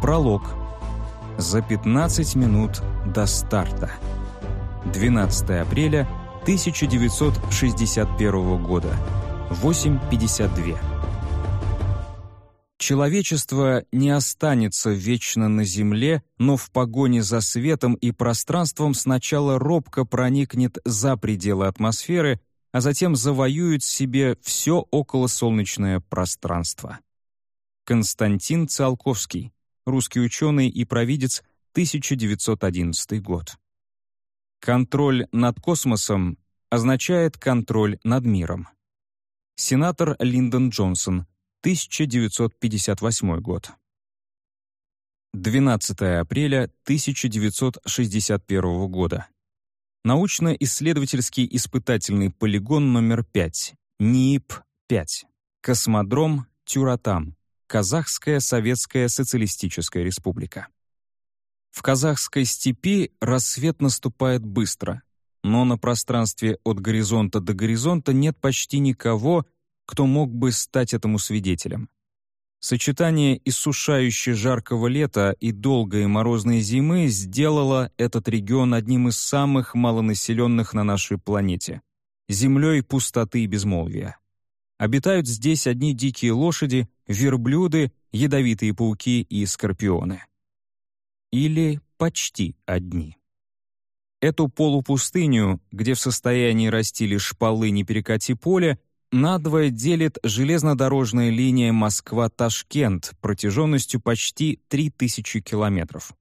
Пролог. За 15 минут до старта. 12 апреля 1961 года. 8.52. Человечество не останется вечно на Земле, но в погоне за светом и пространством сначала робко проникнет за пределы атмосферы, а затем завоюет себе все околосолнечное пространство. Константин Циолковский, русский ученый и провидец, 1911 год. Контроль над космосом означает контроль над миром. Сенатор Линдон Джонсон, 1958 год. 12 апреля 1961 года. Научно-исследовательский испытательный полигон номер 5, НИИП-5, космодром Тюратам, Казахская Советская Социалистическая Республика. В казахской степи рассвет наступает быстро, но на пространстве от горизонта до горизонта нет почти никого, кто мог бы стать этому свидетелем. Сочетание иссушающе жаркого лета и долгой морозной зимы сделало этот регион одним из самых малонаселенных на нашей планете — землей пустоты и безмолвия. Обитают здесь одни дикие лошади, верблюды, ядовитые пауки и скорпионы. Или почти одни. Эту полупустыню, где в состоянии расти лишь полынь и перекати поле, надвое делит железнодорожная линия Москва-Ташкент протяженностью почти 3000 километров.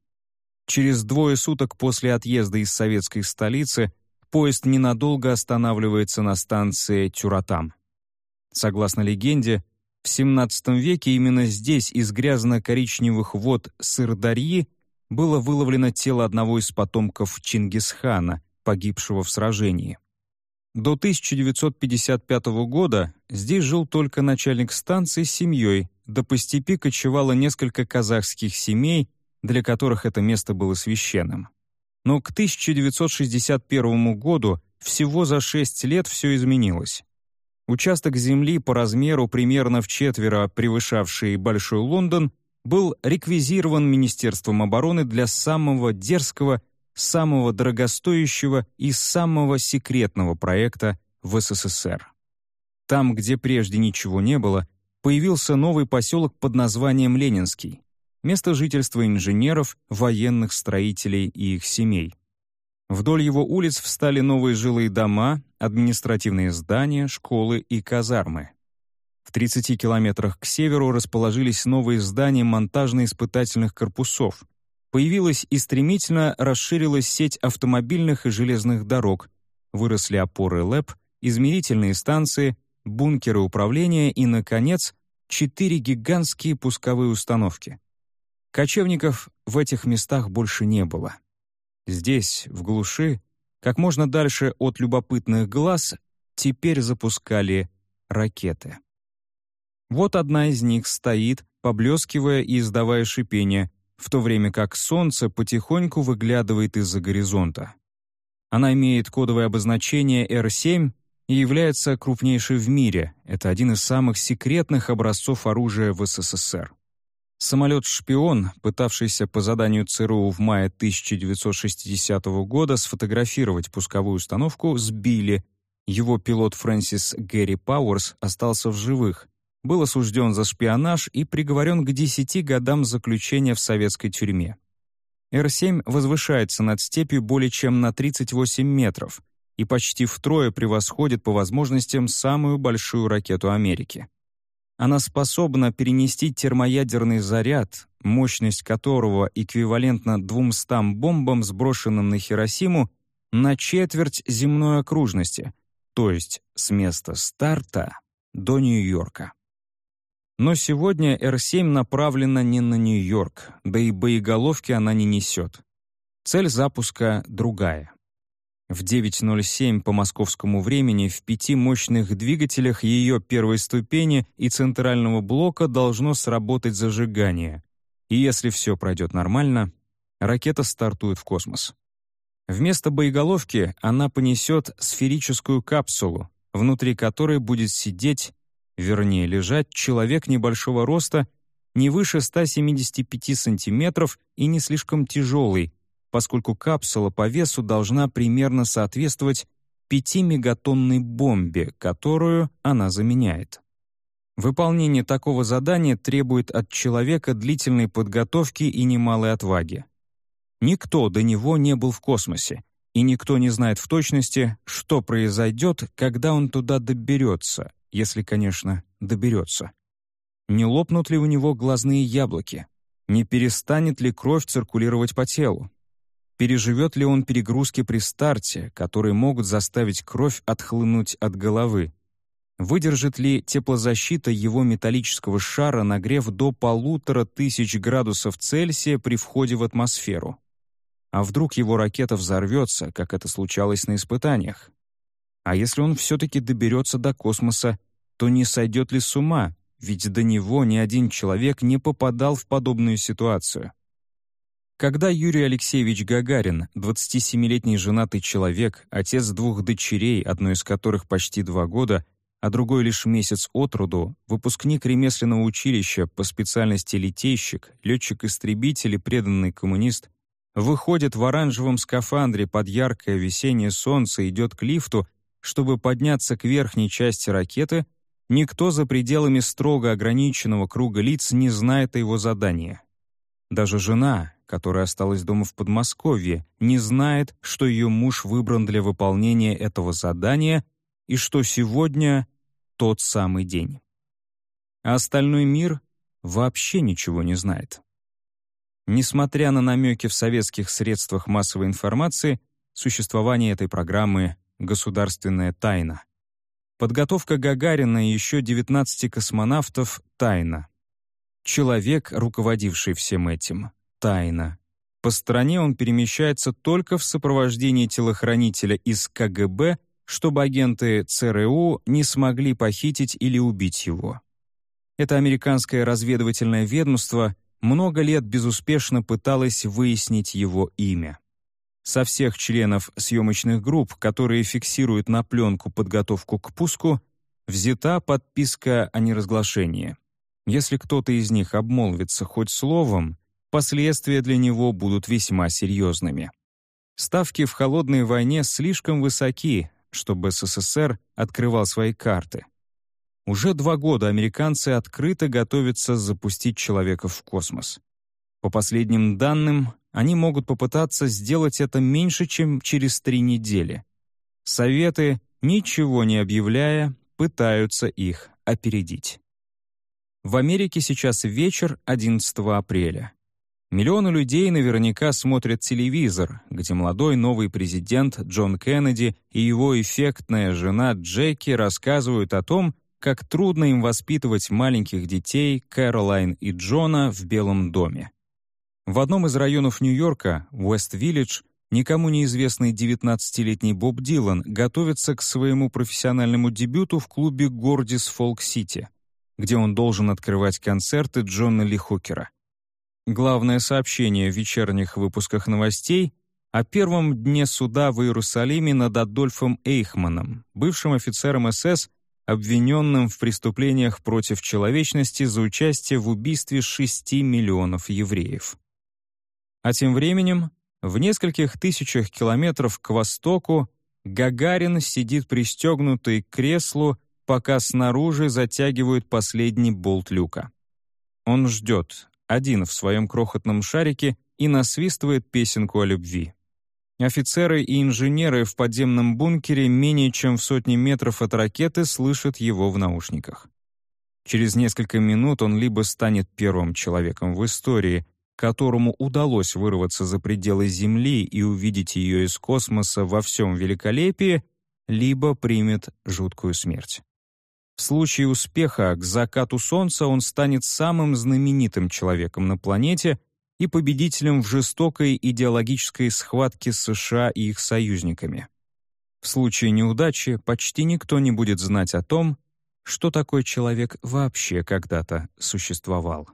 Через двое суток после отъезда из советской столицы поезд ненадолго останавливается на станции Тюратам. Согласно легенде, в XVII веке именно здесь из грязно-коричневых вод Сырдарьи было выловлено тело одного из потомков Чингисхана, погибшего в сражении. До 1955 года здесь жил только начальник станции с семьей, до по степи кочевало несколько казахских семей, для которых это место было священным. Но к 1961 году всего за шесть лет все изменилось. Участок земли по размеру примерно в четверо превышавший Большой Лондон был реквизирован Министерством обороны для самого дерзкого, самого дорогостоящего и самого секретного проекта в СССР. Там, где прежде ничего не было, появился новый поселок под названием Ленинский, место жительства инженеров, военных строителей и их семей. Вдоль его улиц встали новые жилые дома, административные здания, школы и казармы. В 30 километрах к северу расположились новые здания монтажно-испытательных корпусов. Появилась и стремительно расширилась сеть автомобильных и железных дорог, выросли опоры ЛЭП, измерительные станции, бункеры управления и, наконец, четыре гигантские пусковые установки. Кочевников в этих местах больше не было. Здесь, в глуши, как можно дальше от любопытных глаз, теперь запускали ракеты. Вот одна из них стоит, поблескивая и издавая шипение, в то время как солнце потихоньку выглядывает из-за горизонта. Она имеет кодовое обозначение R7 и является крупнейшей в мире. Это один из самых секретных образцов оружия в СССР. Самолет-шпион, пытавшийся по заданию ЦРУ в мае 1960 года сфотографировать пусковую установку, сбили. Его пилот Фрэнсис Гэри Пауэрс остался в живых, был осужден за шпионаж и приговорен к 10 годам заключения в советской тюрьме. Р-7 возвышается над степью более чем на 38 метров и почти втрое превосходит по возможностям самую большую ракету Америки. Она способна перенести термоядерный заряд, мощность которого эквивалентна 200 бомбам, сброшенным на Хиросиму, на четверть земной окружности, то есть с места старта до Нью-Йорка. Но сегодня Р-7 направлена не на Нью-Йорк, да и боеголовки она не несет. Цель запуска другая. В 9.07 по московскому времени в пяти мощных двигателях ее первой ступени и центрального блока должно сработать зажигание. И если все пройдет нормально, ракета стартует в космос. Вместо боеголовки она понесет сферическую капсулу, внутри которой будет сидеть, вернее лежать, человек небольшого роста не выше 175 сантиметров и не слишком тяжелый, поскольку капсула по весу должна примерно соответствовать 5-мегатонной бомбе, которую она заменяет. Выполнение такого задания требует от человека длительной подготовки и немалой отваги. Никто до него не был в космосе, и никто не знает в точности, что произойдет, когда он туда доберется, если, конечно, доберется. Не лопнут ли у него глазные яблоки? Не перестанет ли кровь циркулировать по телу? Переживет ли он перегрузки при старте, которые могут заставить кровь отхлынуть от головы? Выдержит ли теплозащита его металлического шара нагрев до полутора тысяч градусов Цельсия при входе в атмосферу? А вдруг его ракета взорвется, как это случалось на испытаниях? А если он все-таки доберется до космоса, то не сойдет ли с ума, ведь до него ни один человек не попадал в подобную ситуацию. Когда Юрий Алексеевич Гагарин, 27-летний женатый человек, отец двух дочерей, одной из которых почти два года, а другой лишь месяц от роду, выпускник ремесленного училища по специальности литейщик, летчик-истребитель и преданный коммунист, выходит в оранжевом скафандре под яркое весеннее солнце идет к лифту, чтобы подняться к верхней части ракеты — Никто за пределами строго ограниченного круга лиц не знает о его задании. Даже жена, которая осталась дома в Подмосковье, не знает, что ее муж выбран для выполнения этого задания и что сегодня тот самый день. А остальной мир вообще ничего не знает. Несмотря на намеки в советских средствах массовой информации, существование этой программы — государственная тайна. Подготовка Гагарина и еще 19 космонавтов — тайна. Человек, руководивший всем этим — тайна. По стране он перемещается только в сопровождении телохранителя из КГБ, чтобы агенты ЦРУ не смогли похитить или убить его. Это американское разведывательное ведомство много лет безуспешно пыталось выяснить его имя. Со всех членов съемочных групп, которые фиксируют на пленку подготовку к пуску, взята подписка о неразглашении. Если кто-то из них обмолвится хоть словом, последствия для него будут весьма серьезными. Ставки в холодной войне слишком высоки, чтобы СССР открывал свои карты. Уже два года американцы открыто готовятся запустить человека в космос. По последним данным, они могут попытаться сделать это меньше, чем через три недели. Советы, ничего не объявляя, пытаются их опередить. В Америке сейчас вечер 11 апреля. Миллионы людей наверняка смотрят телевизор, где молодой новый президент Джон Кеннеди и его эффектная жена Джеки рассказывают о том, как трудно им воспитывать маленьких детей Кэролайн и Джона в Белом доме. В одном из районов Нью-Йорка, Уэст-Виллидж, никому неизвестный 19-летний Боб Дилан готовится к своему профессиональному дебюту в клубе «Гордис Фолк-Сити», где он должен открывать концерты Джона Ли Хокера. Главное сообщение в вечерних выпусках новостей о первом дне суда в Иерусалиме над Адольфом Эйхманом, бывшим офицером СС, обвиненным в преступлениях против человечности за участие в убийстве 6 миллионов евреев. А тем временем, в нескольких тысячах километров к востоку, Гагарин сидит пристегнутый к креслу, пока снаружи затягивают последний болт люка. Он ждет, один в своем крохотном шарике, и насвистывает песенку о любви. Офицеры и инженеры в подземном бункере менее чем в сотни метров от ракеты слышат его в наушниках. Через несколько минут он либо станет первым человеком в истории, которому удалось вырваться за пределы Земли и увидеть ее из космоса во всем великолепии, либо примет жуткую смерть. В случае успеха к закату Солнца он станет самым знаменитым человеком на планете и победителем в жестокой идеологической схватке США и их союзниками. В случае неудачи почти никто не будет знать о том, что такой человек вообще когда-то существовал.